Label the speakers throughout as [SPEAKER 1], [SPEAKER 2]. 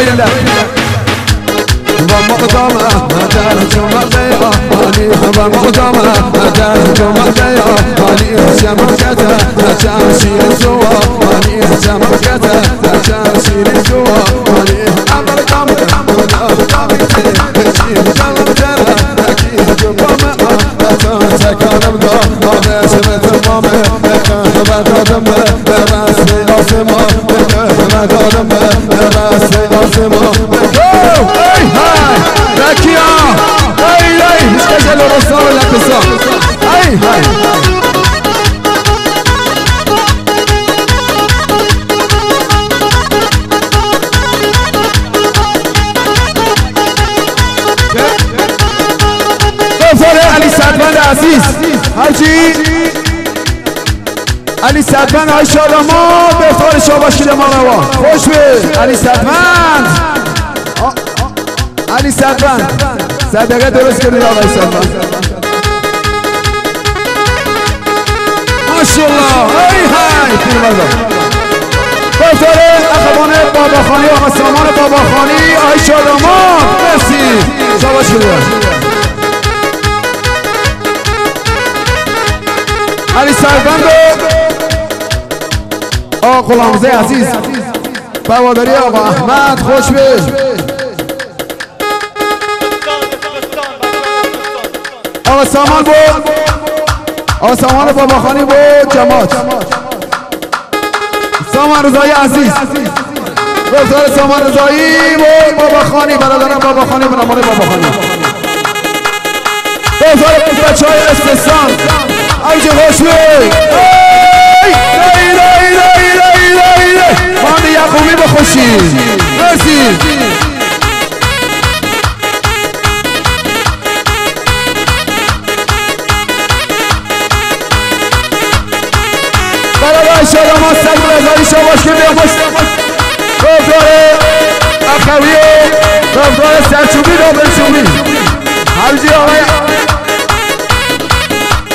[SPEAKER 1] ويله ضمقتم دارتم الغيره عليه ضمقتم دارتم الغيره عليه سمكته تمشي الزوى عليه سمكته تمشي الزوى عليه أمركم أمركم تمشي الزوى أكيد جبما تنسك نبدا عباس مثل مامي تهبط دمه راسي عاصمه تهبط دمه راسي hacemos Ei, ai, daqui ó Ei, ei, esquecendo a noção, olha né, pessoal Ai, ai, ai Aziz Haji علی سدمند های شادما به افتار شما باشید ما روا خوش به علی سدمند علی سدمند صدقه درست کردید آقای سدمند ماشاءالله. ای های. پیرمرد بطور اخوان باباخانی آقا سامان باباخانی آقای شادمان. مرسی. شما شده علی سربند آقا غلامزه عزیز. بواداری آقا احمد خوش به آقا سامان بود. آقا سامان باباخانی بود جماعت. سامان رضایی عزیز. گفتار سامان رضایی بود باباخانی برادرم باباخانی به نمان باباخانی. گفتار بچه های استثان اوج خوشوی ای خانه یعقوبی بخوشی. مرسی. برای شما سلم رضایی شما که بیاموش گفتار اخوی گفتار سرچوبی رو برچوبی حوزی آقای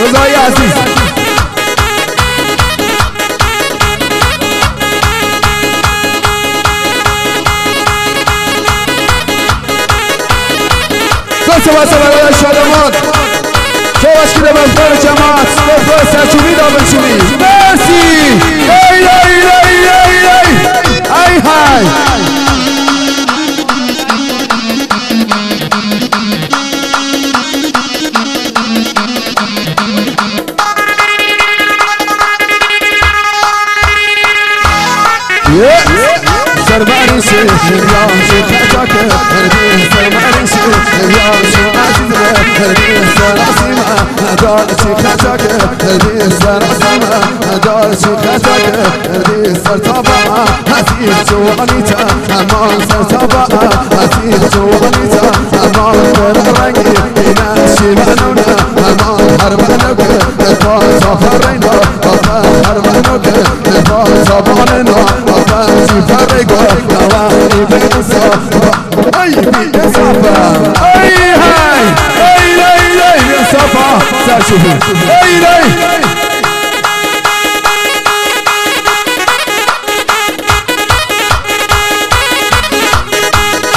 [SPEAKER 1] رضایی عزیز. سوچه بسه برای شادمات شواش که بفتار جماعت بفتار سرچوبی دابل شوی مرسی ای ای ای ای ای ای های سرباری سی یا شو کتا که هردی سرباری سی یا شو عزیز هردی سراسی ما دار چی کتا که هردی سراسی ما دار چی کتا که هردی سر تابا حسیب جوانی تا امان حسیب جوانی تا امان اینا شی منونا امان هر Serşufi Ay ay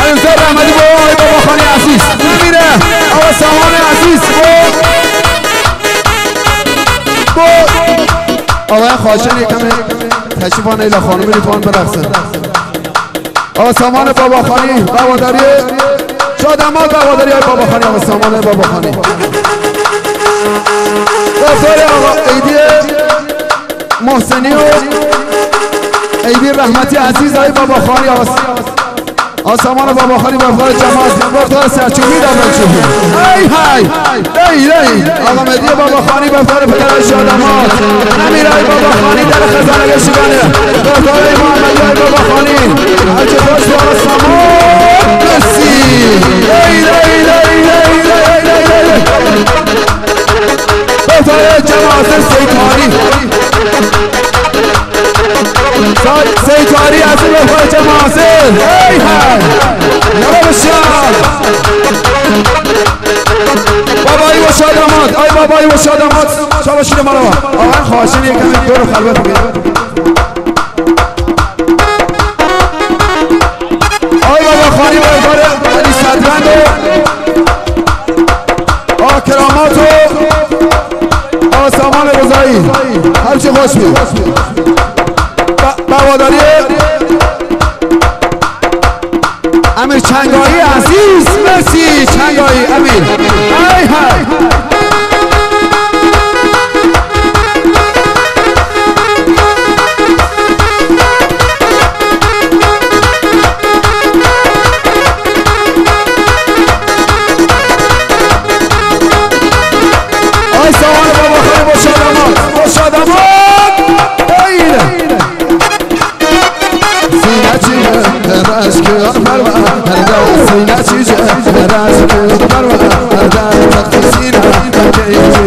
[SPEAKER 1] انصار احمدی با آقای بابا خانی عزیز. نمیره آقا سامان عزیز آقای خاشن یکم تشریف آن ایلا خانم لیوان برقصن آقا سامان بابا خانی بواداری شادمات بواداری های بابا خانی آقا سامان بابا خانی گفتار آقا ایدی محسنی و ایدی رحمتی عزیز های بابا خانی آقا آسامان بابا خالی بابا جماعت گفتار سرچوبی دامن چوبی ای های ای ای آقا مدی بابا خانی گفتار پدر شادمات امیر ای بابا خانی در خزانه گشتگانه گفتار ای محمدی بابا خانی هرچه خوش بابا سامان جماعت سیتانی سیتاری از این بخواه جماعت ای های یلا بشار بابایی و شادمات آی بابایی و شادمات شما شده مرا. آقا خواهشین یکم دور خلوت بگید gospel Cada uma cozinha, cada